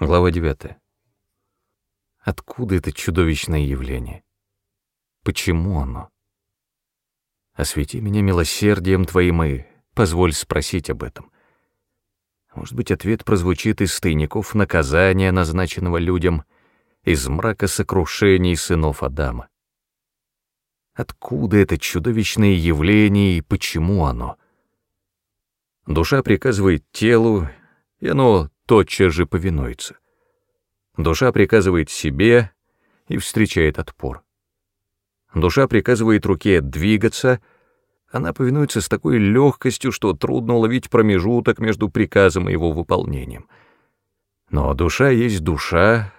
Глава 9. Откуда это чудовищное явление? Почему оно? Освети меня милосердием Твоим и позволь спросить об этом. Может быть, ответ прозвучит из тайников наказания, назначенного людям, из мрака сокрушений сынов Адама. Откуда это чудовищное явление и почему оно? Душа приказывает телу, и оно тотчас же повинуется. Душа приказывает себе и встречает отпор. Душа приказывает руке двигаться, она повинуется с такой легкостью, что трудно уловить промежуток между приказом и его выполнением. Но душа есть душа,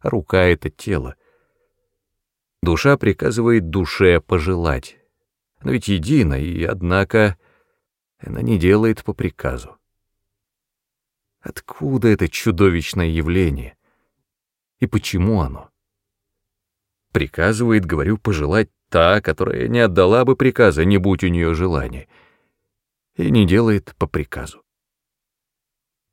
а рука — это тело. Душа приказывает душе пожелать. Она ведь едина, и, однако, она не делает по приказу. Откуда это чудовищное явление? И почему оно? Приказывает, говорю, пожелать та, которая не отдала бы приказа, не будь у нее желания, и не делает по приказу.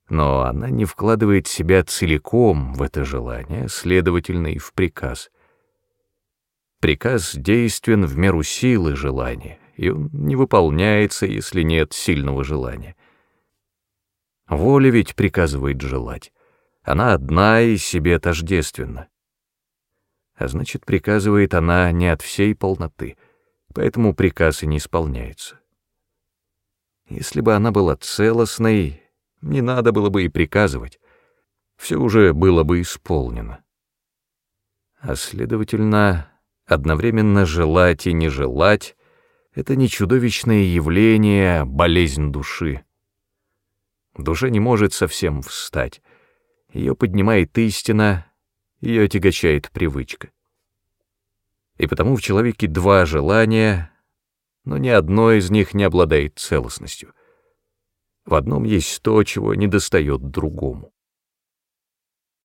Но она не вкладывает себя целиком в это желание, следовательно, и в приказ. Приказ действен в меру силы желания, и он не выполняется, если нет сильного желания. Воля ведь приказывает желать. Она одна и себе тождественна. А значит, приказывает она не от всей полноты, поэтому приказ и не исполняется. Если бы она была целостной, не надо было бы и приказывать, все уже было бы исполнено. А следовательно, одновременно желать и не желать — это не чудовищное явление, а болезнь души. Душа не может совсем встать. Ее поднимает истина, ее тягочает привычка. И потому в человеке два желания, но ни одно из них не обладает целостностью. В одном есть то, чего недостает другому.